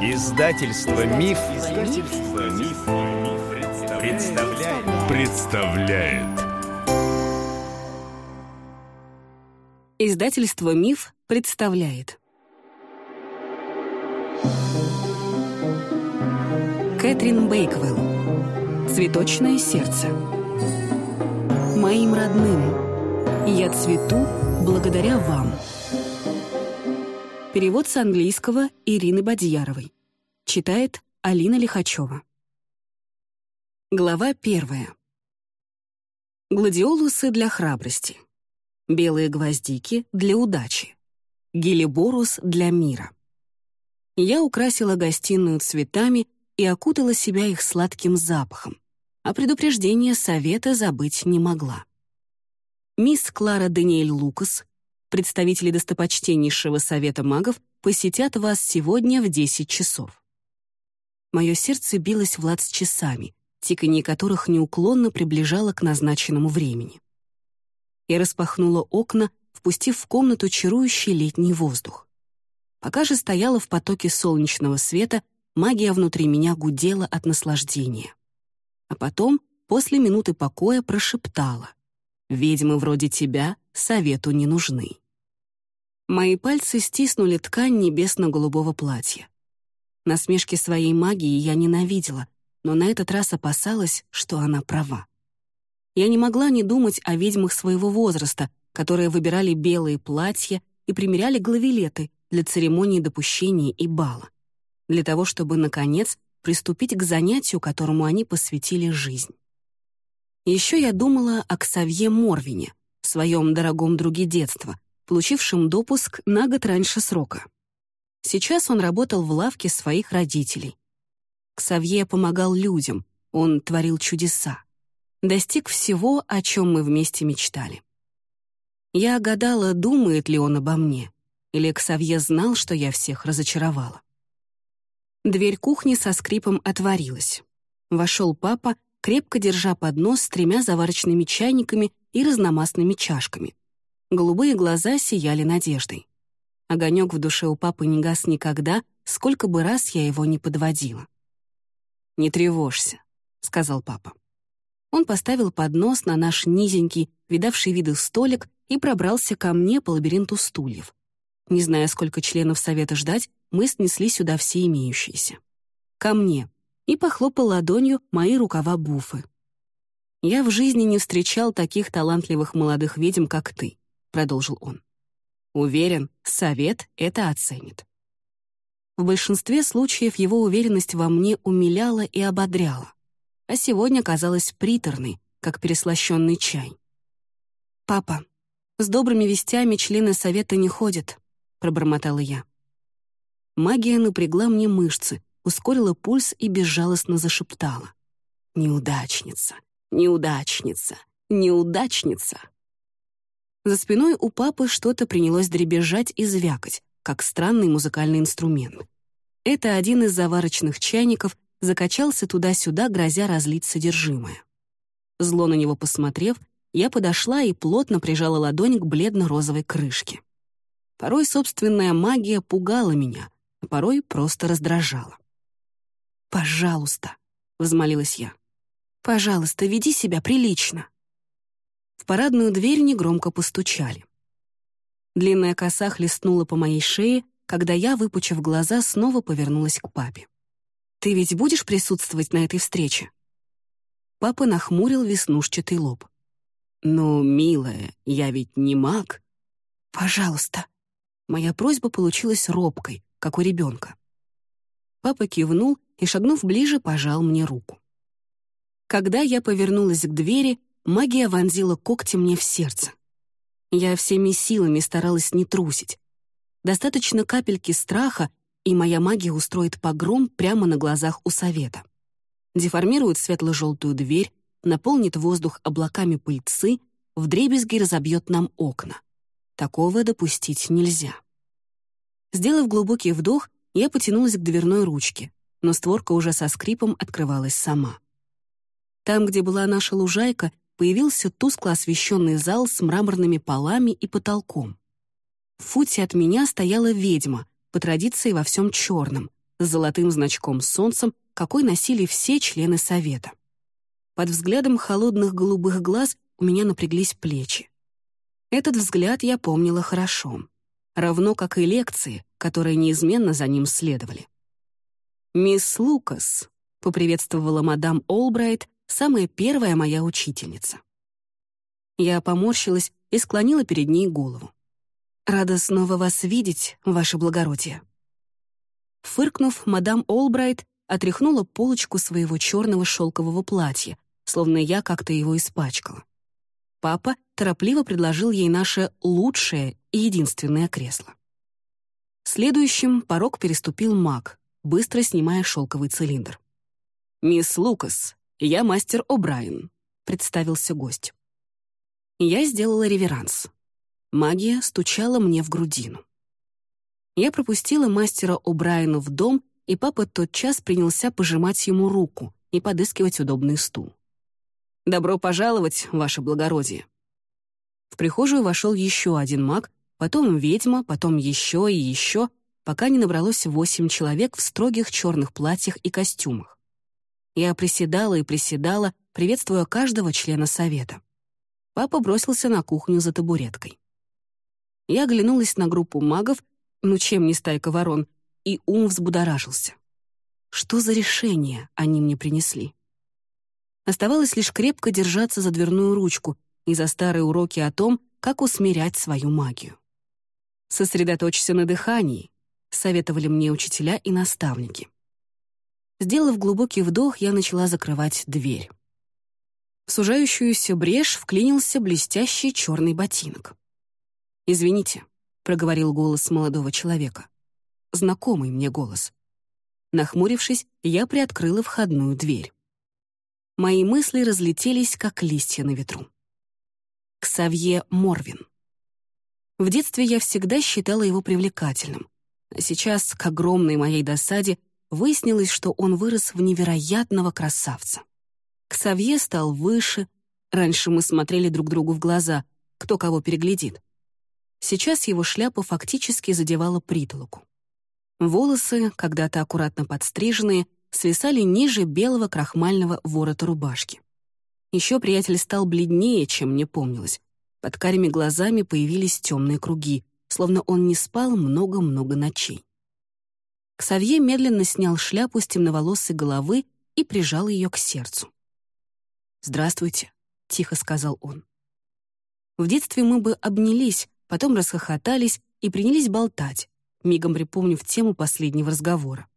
Издательство Миф, Издательство Миф, представляет. представляет. Издательство Миф представляет. Кэтрин Бейквелл. Цветочное сердце. Моим родным. Я цвету благодаря вам. Перевод с английского Ирины Бадьяровой. Читает Алина Лихачева. Глава первая. Гладиолусы для храбрости. Белые гвоздики для удачи. Гелиборус для мира. Я украсила гостиную цветами и окутала себя их сладким запахом, а предупреждение совета забыть не могла. Мисс Клара Даниэль Лукас, Представители достопочтеннейшего совета магов посетят вас сегодня в 10 часов. Мое сердце билось в лад с часами, тиканье которых неуклонно приближало к назначенному времени. Я распахнула окна, впустив в комнату чарующий летний воздух. Пока же стояла в потоке солнечного света, магия внутри меня гудела от наслаждения. А потом, после минуты покоя, прошептала. «Ведьмы вроде тебя совету не нужны». Мои пальцы стиснули ткань небесно-голубого платья. Насмешки своей магии я ненавидела, но на этот раз опасалась, что она права. Я не могла не думать о ведьмах своего возраста, которые выбирали белые платья и примеряли главилеты для церемонии допущения и бала, для того, чтобы, наконец, приступить к занятию, которому они посвятили жизнь. Еще я думала о Ксавье Морвине, своем дорогом друге детства, получившим допуск на год раньше срока. Сейчас он работал в лавке своих родителей. Ксавье помогал людям, он творил чудеса. Достиг всего, о чем мы вместе мечтали. Я гадала, думает ли он обо мне, или Ксавье знал, что я всех разочаровала. Дверь кухни со скрипом отворилась. Вошел папа, крепко держа поднос с тремя заварочными чайниками и разномастными чашками. Голубые глаза сияли надеждой. Огонек в душе у папы не гас никогда, сколько бы раз я его не подводила. «Не тревожься», — сказал папа. Он поставил поднос на наш низенький, видавший виды столик и пробрался ко мне по лабиринту стульев. Не зная, сколько членов совета ждать, мы снесли сюда все имеющиеся. Ко мне. И похлопал ладонью мои рукава буфы. Я в жизни не встречал таких талантливых молодых ведьм, как ты. — продолжил он. «Уверен, совет это оценит». В большинстве случаев его уверенность во мне умиляла и ободряла, а сегодня казалась приторной, как переслащенный чай. «Папа, с добрыми вестями члены совета не ходят», — пробормотала я. Магия напрягла мне мышцы, ускорила пульс и безжалостно зашептала. «Неудачница, неудачница, неудачница!» За спиной у папы что-то принялось дребезжать и звякать, как странный музыкальный инструмент. Это один из заварочных чайников закачался туда-сюда, грозя разлить содержимое. Зло на него посмотрев, я подошла и плотно прижала ладонь к бледно-розовой крышке. Порой собственная магия пугала меня, а порой просто раздражала. «Пожалуйста», — взмолилась я, — «пожалуйста, веди себя прилично» парадную дверь негромко постучали. Длинная коса хлестнула по моей шее, когда я, выпучив глаза, снова повернулась к папе. «Ты ведь будешь присутствовать на этой встрече?» Папа нахмурил веснушчатый лоб. «Ну, милая, я ведь не маг». «Пожалуйста». Моя просьба получилась робкой, как у ребенка. Папа кивнул и, шагнув ближе, пожал мне руку. Когда я повернулась к двери, Магия вонзила когти мне в сердце. Я всеми силами старалась не трусить. Достаточно капельки страха, и моя магия устроит погром прямо на глазах у совета. Деформирует светло-желтую дверь, наполнит воздух облаками пыльцы, вдребезги разобьет нам окна. Такого допустить нельзя. Сделав глубокий вдох, я потянулась к дверной ручке, но створка уже со скрипом открывалась сама. Там, где была наша лужайка, появился тускло освещенный зал с мраморными полами и потолком. В футе от меня стояла ведьма, по традиции во всем черном, с золотым значком солнцем, какой носили все члены совета. Под взглядом холодных голубых глаз у меня напряглись плечи. Этот взгляд я помнила хорошо, равно как и лекции, которые неизменно за ним следовали. «Мисс Лукас», — поприветствовала мадам Олбрайт, самая первая моя учительница. Я поморщилась и склонила перед ней голову. «Рада снова вас видеть, ваше благородие». Фыркнув, мадам Олбрайт отряхнула полочку своего черного шелкового платья, словно я как-то его испачкала. Папа торопливо предложил ей наше лучшее и единственное кресло. Следующим порог переступил маг, быстро снимая шелковый цилиндр. «Мисс Лукас, я мастер О'Брайен», — представился гость. Я сделала реверанс. Магия стучала мне в грудину. Я пропустила мастера О'Брайена в дом, и папа тотчас принялся пожимать ему руку и подыскивать удобный стул. «Добро пожаловать, ваше благородие!» В прихожую вошел еще один маг, потом ведьма, потом еще и еще, пока не набралось восемь человек в строгих черных платьях и костюмах. Я приседала и приседала, приветствуя каждого члена совета. Папа бросился на кухню за табуреткой. Я оглянулась на группу магов ну чем не стайка ворон, и ум взбудоражился. Что за решение они мне принесли? Оставалось лишь крепко держаться за дверную ручку и за старые уроки о том, как усмирять свою магию. «Сосредоточься на дыхании», — советовали мне учителя и наставники. Сделав глубокий вдох, я начала закрывать дверь. В сужающуюся брешь вклинился блестящий черный ботинок. «Извините», проговорил голос молодого человека. Знакомый мне голос. Нахмурившись, я приоткрыла входную дверь. Мои мысли разлетелись, как листья на ветру. Ксавье Морвин. В детстве я всегда считала его привлекательным, а сейчас, к огромной моей досаде, выяснилось, что он вырос в невероятного красавца. Ксавье стал выше, раньше мы смотрели друг другу в глаза, кто кого переглядит. Сейчас его шляпа фактически задевала притолоку. Волосы, когда-то аккуратно подстриженные, свисали ниже белого крахмального ворота рубашки. Еще приятель стал бледнее, чем мне помнилось. Под карими глазами появились темные круги, словно он не спал много-много ночей. Ксавье медленно снял шляпу с темноволосой головы и прижал ее к сердцу. «Здравствуйте», — тихо сказал он. В детстве мы бы обнялись, потом расхохотались и принялись болтать, мигом припомнив тему последнего разговора.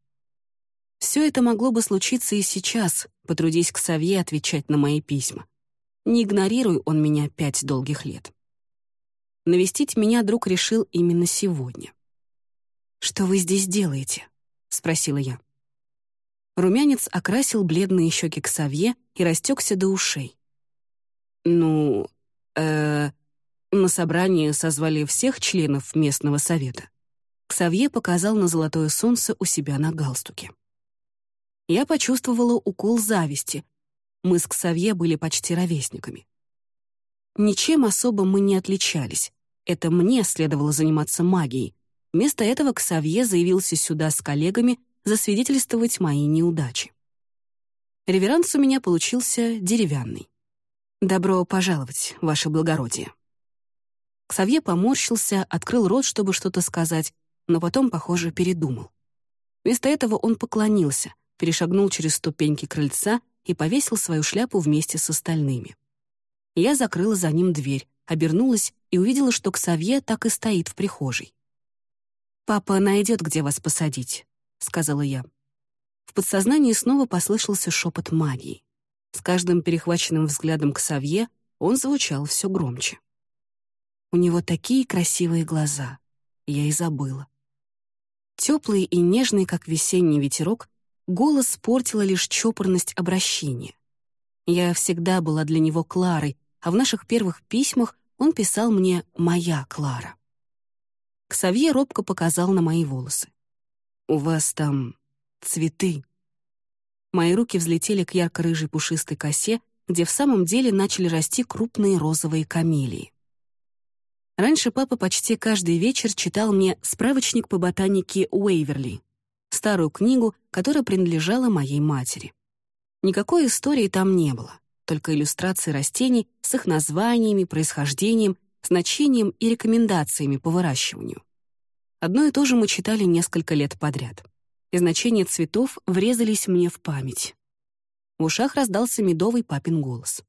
Все это могло бы случиться и сейчас, потрудись к Савье отвечать на мои письма. Не игнорируй он меня пять долгих лет. Навестить меня друг решил именно сегодня. «Что вы здесь делаете?» — спросила я. Румянец окрасил бледные щеки к Савье и растекся до ушей. «Ну, э, на собрание созвали всех членов местного совета. Ксавье показал на золотое солнце у себя на галстуке. Я почувствовала укол зависти. Мы с Ксавье были почти ровесниками. Ничем особо мы не отличались. Это мне следовало заниматься магией. Вместо этого Ксавье заявился сюда с коллегами засвидетельствовать мои неудачи. Реверанс у меня получился деревянный. «Добро пожаловать, ваше благородие». Ксавье поморщился, открыл рот, чтобы что-то сказать, но потом, похоже, передумал. Вместо этого он поклонился, перешагнул через ступеньки крыльца и повесил свою шляпу вместе с остальными. Я закрыла за ним дверь, обернулась и увидела, что Ксавье так и стоит в прихожей. «Папа найдет, где вас посадить», — сказала я. В подсознании снова послышался шепот магии. С каждым перехваченным взглядом Ксавье он звучал все громче. У него такие красивые глаза. Я и забыла. Теплый и нежный, как весенний ветерок, голос портила лишь чопорность обращения. Я всегда была для него Кларой, а в наших первых письмах он писал мне «Моя Клара». Ксавье робко показал на мои волосы. «У вас там цветы». Мои руки взлетели к ярко-рыжей пушистой косе, где в самом деле начали расти крупные розовые камелии. Раньше папа почти каждый вечер читал мне справочник по ботанике Уэйверли. Старую книгу, которая принадлежала моей матери. Никакой истории там не было, только иллюстрации растений с их названиями, происхождением, значением и рекомендациями по выращиванию. Одно и то же мы читали несколько лет подряд. И значения цветов врезались мне в память. В ушах раздался медовый папин голос.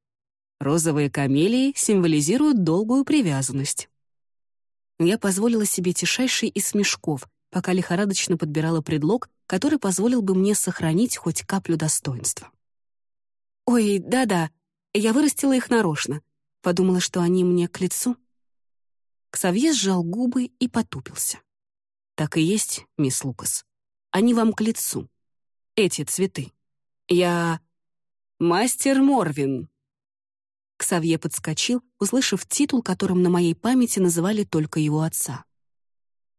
Розовые камелии символизируют долгую привязанность. Я позволила себе тишайший из смешков, пока лихорадочно подбирала предлог, который позволил бы мне сохранить хоть каплю достоинства. «Ой, да-да, я вырастила их нарочно. Подумала, что они мне к лицу». Ксавье сжал губы и потупился. «Так и есть, мисс Лукас. Они вам к лицу. Эти цветы. Я... Мастер Морвин!» Ксавье подскочил, услышав титул, которым на моей памяти называли только его отца.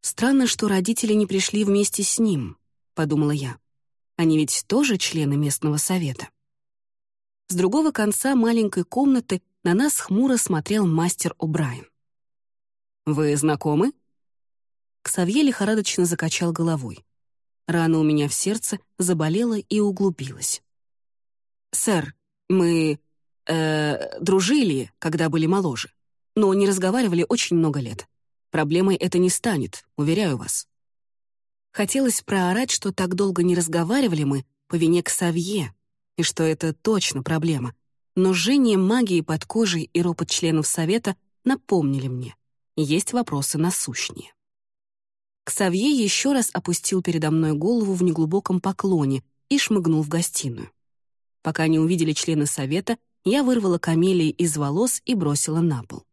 «Странно, что родители не пришли вместе с ним», — подумала я. «Они ведь тоже члены местного совета». С другого конца маленькой комнаты на нас хмуро смотрел мастер О'Брайен. «Вы знакомы?» Ксавье лихорадочно закачал головой. Рана у меня в сердце заболела и углубилась. «Сэр, мы... Э, дружили, когда были моложе, но не разговаривали очень много лет. Проблемой это не станет, уверяю вас». Хотелось проорать, что так долго не разговаривали мы по вине Ксавье, и что это точно проблема. Но жжение магии под кожей и ропот членов Совета напомнили мне. Есть вопросы насущнее. Ксавье еще раз опустил передо мной голову в неглубоком поклоне и шмыгнул в гостиную. Пока не увидели члены совета, я вырвала камелии из волос и бросила на пол.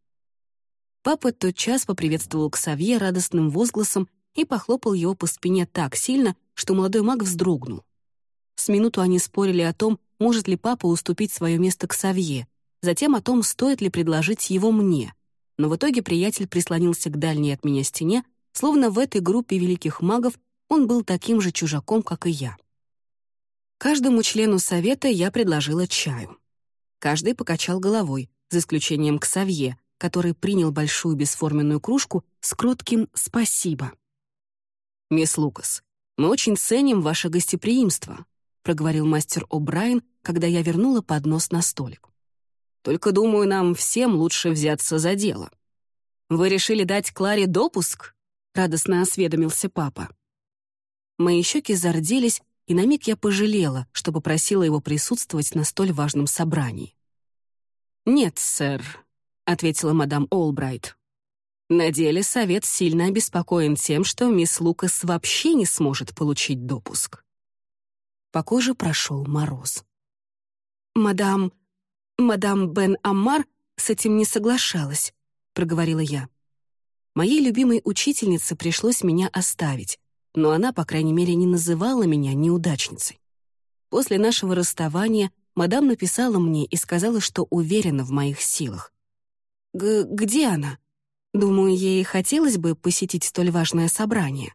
Папа тотчас поприветствовал Ксавье радостным возгласом и похлопал его по спине так сильно, что молодой маг вздрогнул. С минуту они спорили о том, может ли папа уступить свое место Ксавье, затем о том, стоит ли предложить его мне. Но в итоге приятель прислонился к дальней от меня стене, словно в этой группе великих магов он был таким же чужаком, как и я. Каждому члену совета я предложила чаю. Каждый покачал головой, за исключением Ксавье, который принял большую бесформенную кружку с кротким «спасибо». «Мисс Лукас, мы очень ценим ваше гостеприимство», проговорил мастер О'Брайен, когда я вернула поднос на столик. «Только, думаю, нам всем лучше взяться за дело. Вы решили дать Кларе допуск?» — радостно осведомился папа. Мои щеки зарделись, и на миг я пожалела, что попросила его присутствовать на столь важном собрании. «Нет, сэр», — ответила мадам Олбрайт. «На деле совет сильно обеспокоен тем, что мисс Лукас вообще не сможет получить допуск». По коже прошел мороз. «Мадам... мадам Бен Аммар с этим не соглашалась», — проговорила я. Моей любимой учительнице пришлось меня оставить, но она, по крайней мере, не называла меня неудачницей. После нашего расставания мадам написала мне и сказала, что уверена в моих силах. Г «Где она?» Думаю, ей хотелось бы посетить столь важное собрание.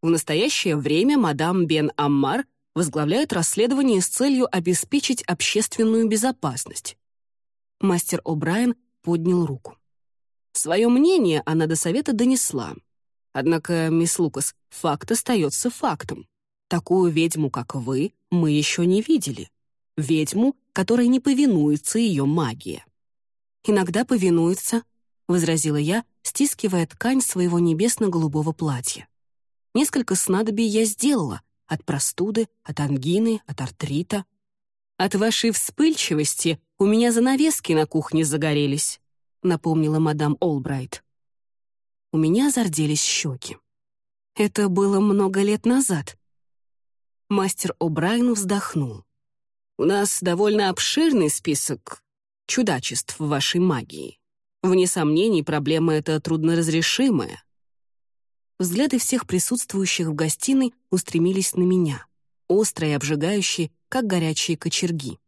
В настоящее время мадам Бен Аммар возглавляет расследование с целью обеспечить общественную безопасность. Мастер О'Брайен поднял руку. Свое мнение она до совета донесла, Однако, мисс Лукас, факт остается фактом. Такую ведьму, как вы, мы еще не видели. Ведьму, которой не повинуется ее магия. «Иногда повинуется», — возразила я, стискивая ткань своего небесно-голубого платья. Несколько снадобий я сделала от простуды, от ангины, от артрита. От вашей вспыльчивости у меня занавески на кухне загорелись, напомнила мадам Олбрайт. У меня зарделись щеки. Это было много лет назад. Мастер О'Брайен вздохнул. «У нас довольно обширный список чудачеств вашей магии. Вне сомнений, проблема эта трудноразрешимая». Взгляды всех присутствующих в гостиной устремились на меня, острые и обжигающие, как горячие кочерги.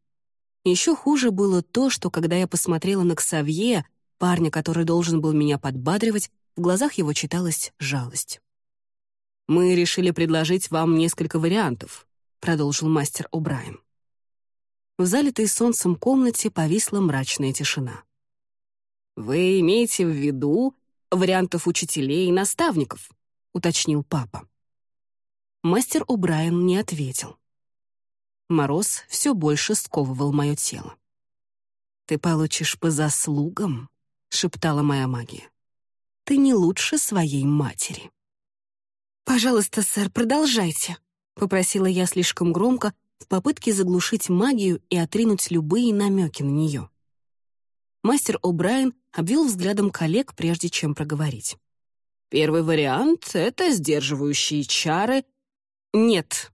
Еще хуже было то, что когда я посмотрела на Ксавье, парня, который должен был меня подбадривать, в глазах его читалась жалость. «Мы решили предложить вам несколько вариантов», — продолжил мастер О'Брайен. В залитой солнцем комнате повисла мрачная тишина. «Вы имеете в виду вариантов учителей и наставников?» — уточнил папа. Мастер О'Брайен не ответил. Мороз все больше сковывал мое тело. «Ты получишь по заслугам», — шептала моя магия. «Ты не лучше своей матери». «Пожалуйста, сэр, продолжайте», — попросила я слишком громко в попытке заглушить магию и отринуть любые намеки на нее. Мастер О'Брайен обвел взглядом коллег, прежде чем проговорить. «Первый вариант — это сдерживающие чары». «Нет».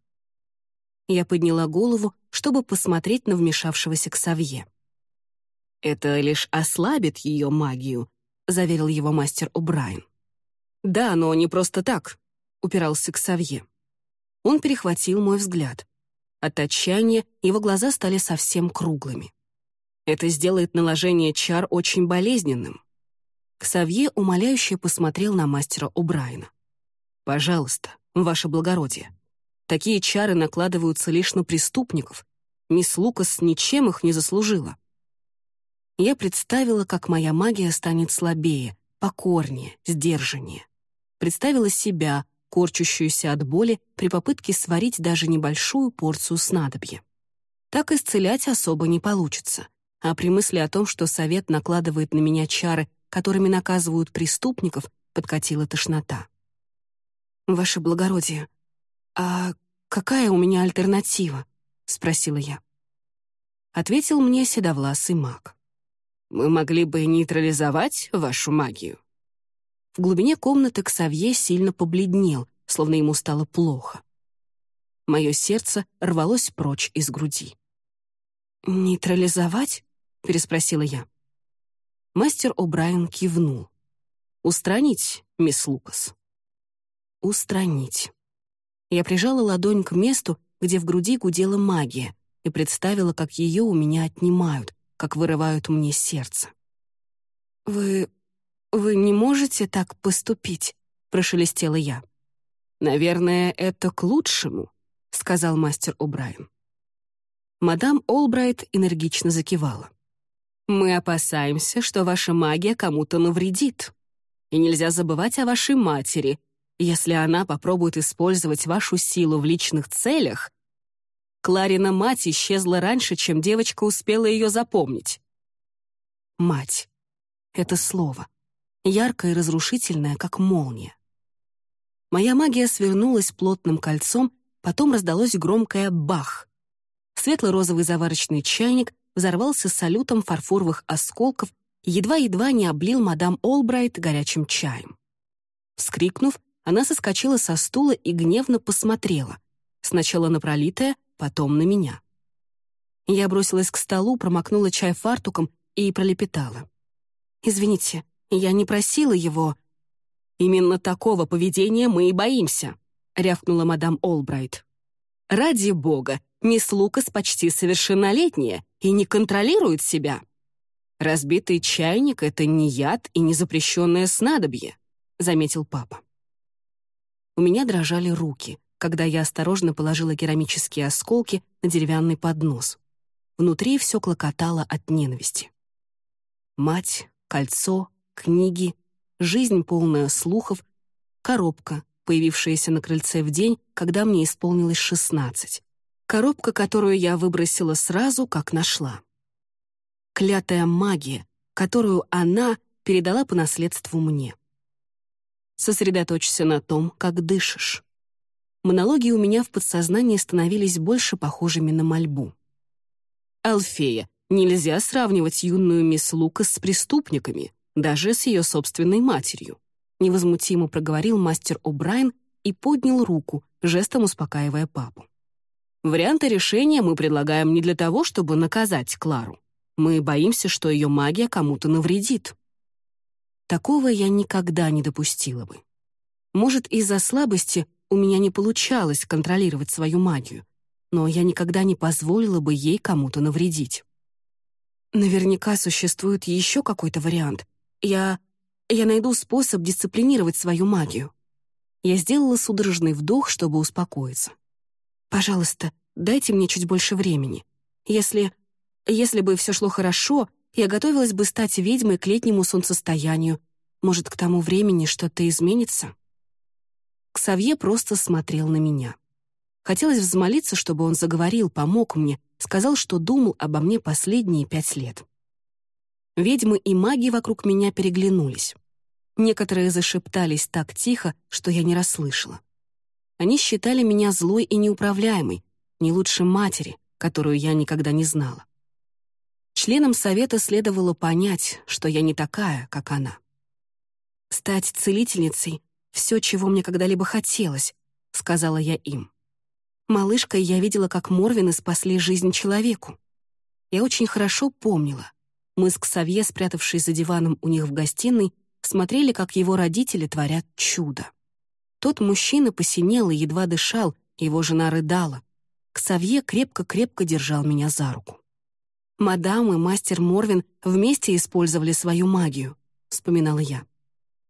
Я подняла голову, чтобы посмотреть на вмешавшегося к Савье. «Это лишь ослабит ее магию», — заверил его мастер О'Брайен. «Да, но не просто так», — упирался к Савье. Он перехватил мой взгляд. От отчаяния его глаза стали совсем круглыми. Это сделает наложение чар очень болезненным. Ксавье умоляюще посмотрел на мастера О'Брайена. «Пожалуйста, ваше благородие. Такие чары накладываются лишь на преступников. Мисс Лукас ничем их не заслужила». Я представила, как моя магия станет слабее, покорнее, сдержаннее. Представила себя, корчущуюся от боли при попытке сварить даже небольшую порцию снадобья. Так исцелять особо не получится, а при мысли о том, что совет накладывает на меня чары, которыми наказывают преступников, подкатила тошнота. «Ваше благородие, а какая у меня альтернатива?» — спросила я. Ответил мне седовласый маг. «Мы могли бы нейтрализовать вашу магию», в глубине комнаты Ксавье сильно побледнел, словно ему стало плохо. Мое сердце рвалось прочь из груди. «Нейтрализовать?» — переспросила я. Мастер О'Брайен кивнул. «Устранить, мисс Лукас». «Устранить». Я прижала ладонь к месту, где в груди гудела магия, и представила, как ее у меня отнимают, как вырывают мне сердце. «Вы «Вы не можете так поступить», — прошелестела я. «Наверное, это к лучшему», — сказал мастер О'Брайен. Мадам Олбрайт энергично закивала. «Мы опасаемся, что ваша магия кому-то навредит. И нельзя забывать о вашей матери. Если она попробует использовать вашу силу в личных целях, Кларина мать исчезла раньше, чем девочка успела ее запомнить. Мать. Это слово яркая и разрушительная, как молния. Моя магия свернулась плотным кольцом, потом раздалось громкое «бах». Светло-розовый заварочный чайник взорвался салютом фарфоровых осколков и едва-едва не облил мадам Олбрайт горячим чаем. Вскрикнув, она соскочила со стула и гневно посмотрела. Сначала на пролитое, потом на меня. Я бросилась к столу, промокнула чай фартуком и пролепетала. «Извините, я не просила его. Именно такого поведения мы и боимся, рявкнула мадам Олбрайт. Ради бога, мисс Лукас почти совершеннолетняя и не контролирует себя. Разбитый чайник — это не яд и не запрещенное снадобье, заметил папа. У меня дрожали руки, когда я осторожно положила керамические осколки на деревянный поднос. Внутри все клокотало от ненависти. Мать, кольцо, книги, жизнь полная слухов, коробка, появившаяся на крыльце в день, когда мне исполнилось шестнадцать. Коробка, которую я выбросила сразу, как нашла. Клятая магия, которую она передала по наследству мне. Сосредоточься на том, как дышишь. Монологи у меня в подсознании становились больше похожими на мольбу. «Алфея, нельзя сравнивать юную мисс Лукас с преступниками даже с ее собственной матерью», невозмутимо проговорил мастер О'Брайен и поднял руку, жестом успокаивая папу. «Варианты решения мы предлагаем не для того, чтобы наказать Клару. Мы боимся, что ее магия кому-то навредит». Такого я никогда не допустила бы. Может, из-за слабости у меня не получалось контролировать свою магию, но я никогда не позволила бы ей кому-то навредить. Наверняка существует еще какой-то вариант, я... я найду способ дисциплинировать свою магию. Я сделала судорожный вдох, чтобы успокоиться. Пожалуйста, дайте мне чуть больше времени. Если... если бы все шло хорошо, я готовилась бы стать ведьмой к летнему солнцестоянию. Может, к тому времени что-то изменится? Ксавье просто смотрел на меня. Хотелось взмолиться, чтобы он заговорил, помог мне, сказал, что думал обо мне последние пять лет. Ведьмы и маги вокруг меня переглянулись. Некоторые зашептались так тихо, что я не расслышала. Они считали меня злой и неуправляемой, не лучше матери, которую я никогда не знала. Членам совета следовало понять, что я не такая, как она. «Стать целительницей — все, чего мне когда-либо хотелось», — сказала я им. Малышкой я видела, как Морвины спасли жизнь человеку. Я очень хорошо помнила. Мы с Ксавье, спрятавшись за диваном у них в гостиной, смотрели, как его родители творят чудо. Тот мужчина посинел и едва дышал, его жена рыдала. Ксавье крепко-крепко держал меня за руку. «Мадам и мастер Морвин вместе использовали свою магию», — вспоминала я.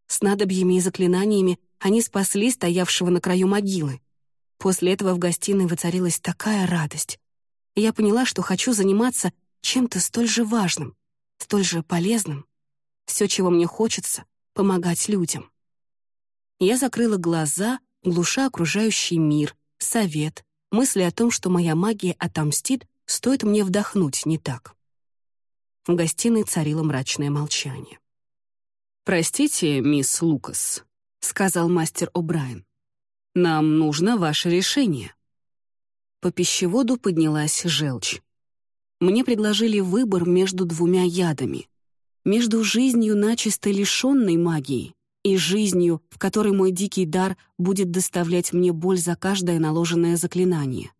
С надобьями и заклинаниями они спасли стоявшего на краю могилы. После этого в гостиной воцарилась такая радость. Я поняла, что хочу заниматься чем-то столь же важным, столь же полезным. Все, чего мне хочется — помогать людям. Я закрыла глаза, глуша окружающий мир, совет, мысли о том, что моя магия отомстит, стоит мне вдохнуть не так. В гостиной царило мрачное молчание. «Простите, мисс Лукас», — сказал мастер О'Брайен. «Нам нужно ваше решение». По пищеводу поднялась желчь. Мне предложили выбор между двумя ядами. Между жизнью начисто лишенной магии и жизнью, в которой мой дикий дар будет доставлять мне боль за каждое наложенное заклинание.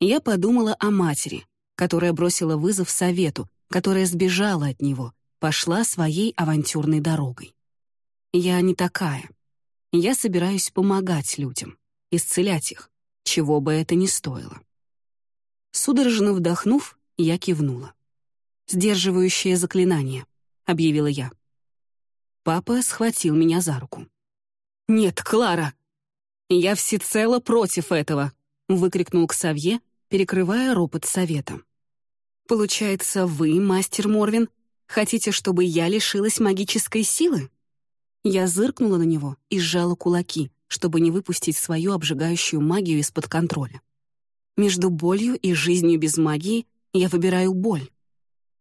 Я подумала о матери, которая бросила вызов совету, которая сбежала от него, пошла своей авантюрной дорогой. Я не такая. Я собираюсь помогать людям, исцелять их, чего бы это ни стоило. Судорожно вдохнув, я кивнула. «Сдерживающее заклинание», — объявила я. Папа схватил меня за руку. «Нет, Клара!» «Я всецело против этого!» — выкрикнул Ксавье, перекрывая ропот совета. «Получается, вы, мастер Морвин, Хотите, чтобы я лишилась магической силы?» Я зыркнула на него и сжала кулаки, чтобы не выпустить свою обжигающую магию из-под контроля. Между болью и жизнью без магии я выбираю боль.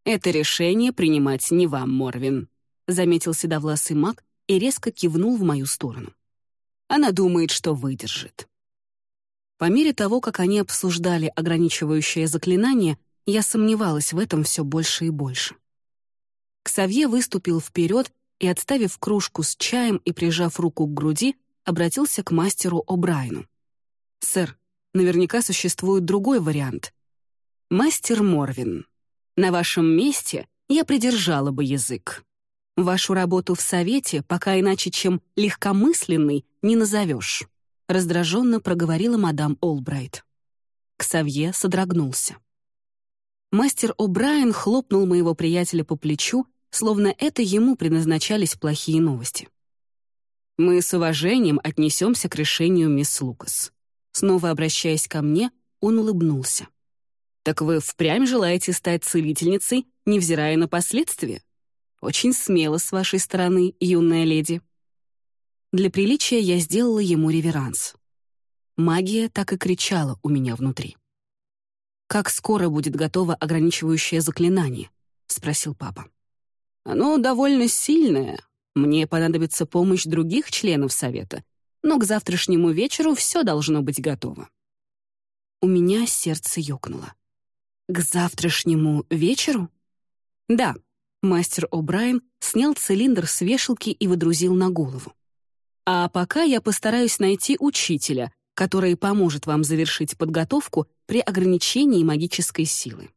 «Это решение принимать не вам, Морвин», — заметил седовласый маг и резко кивнул в мою сторону. Она думает, что выдержит. По мере того, как они обсуждали ограничивающее заклинание, я сомневалась в этом все больше и больше. Ксавье выступил вперед и, отставив кружку с чаем и прижав руку к груди, обратился к мастеру О'Брайну. «Сэр, наверняка существует другой вариант. Мастер Морвин, на вашем месте я придержала бы язык. Вашу работу в Совете пока иначе, чем легкомысленный, не назовешь», раздраженно проговорила мадам Олбрайт. Ксавье содрогнулся. Мастер О'Брайен хлопнул моего приятеля по плечу, словно это ему предназначались плохие новости. «Мы с уважением отнесемся к решению мисс Лукас». Снова обращаясь ко мне, он улыбнулся. «Так вы впрямь желаете стать целительницей, невзирая на последствия? Очень смело с вашей стороны, юная леди». Для приличия я сделала ему реверанс. Магия так и кричала у меня внутри. «Как скоро будет готово ограничивающее заклинание?» — спросил папа. «Оно довольно сильное. Мне понадобится помощь других членов Совета, но к завтрашнему вечеру все должно быть готово». У меня сердце ёкнуло. «К завтрашнему вечеру?» «Да», — мастер О'Брайен снял цилиндр с вешалки и выдрузил на голову. «А пока я постараюсь найти учителя, который поможет вам завершить подготовку при ограничении магической силы.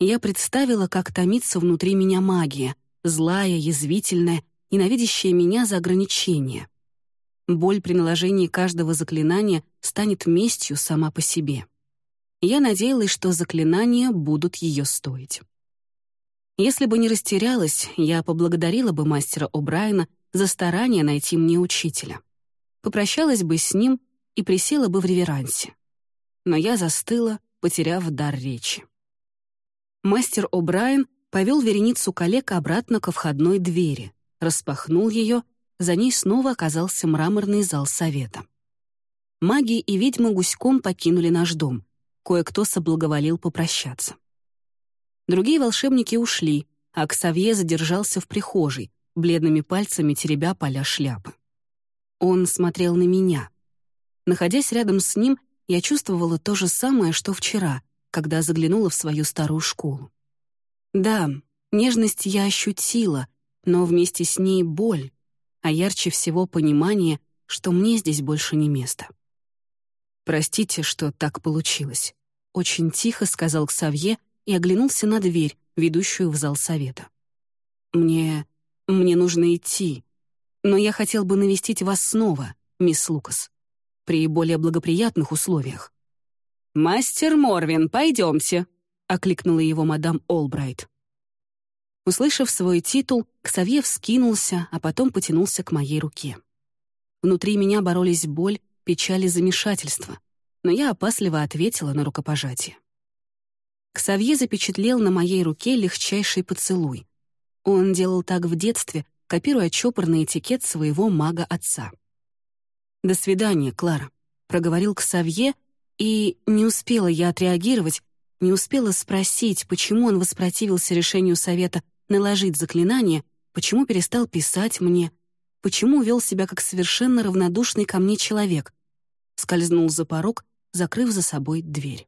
Я представила, как томится внутри меня магия, злая, язвительная, ненавидящая меня за ограничения. Боль при наложении каждого заклинания станет местью сама по себе. Я надеялась, что заклинания будут ее стоить. Если бы не растерялась, я поблагодарила бы мастера О'Брайена за старание найти мне учителя. Попрощалась бы с ним и присела бы в реверансе. Но я застыла, потеряв дар речи. Мастер О'Брайен повел вереницу коллег обратно ко входной двери, распахнул ее, за ней снова оказался мраморный зал совета. маги и ведьмы гуськом покинули наш дом. Кое-кто соблаговолил попрощаться. Другие волшебники ушли, а Ксавье задержался в прихожей, бледными пальцами теребя поля шляпы. Он смотрел на меня. Находясь рядом с ним, я чувствовала то же самое, что вчера, когда заглянула в свою старую школу. Да, нежность я ощутила, но вместе с ней боль, а ярче всего понимание, что мне здесь больше не место. «Простите, что так получилось», — очень тихо сказал Ксавье и оглянулся на дверь, ведущую в зал совета. «Мне... мне нужно идти, но я хотел бы навестить вас снова, мисс Лукас, при более благоприятных условиях». «Мастер Морвин, пойдемте», — окликнула его мадам Олбрайт. Услышав свой титул, Ксавье вскинулся, а потом потянулся к моей руке. Внутри меня боролись боль, печаль и замешательство, но я опасливо ответила на рукопожатие. Ксавье запечатлел на моей руке легчайший поцелуй. Он делал так в детстве, копируя чопорный этикет своего мага-отца. «До свидания, Клара», — проговорил Ксавье, и не успела я отреагировать, не успела спросить, почему он воспротивился решению совета наложить заклинание, почему перестал писать мне, почему вел себя как совершенно равнодушный ко мне человек. Скользнул за порог, закрыв за собой дверь.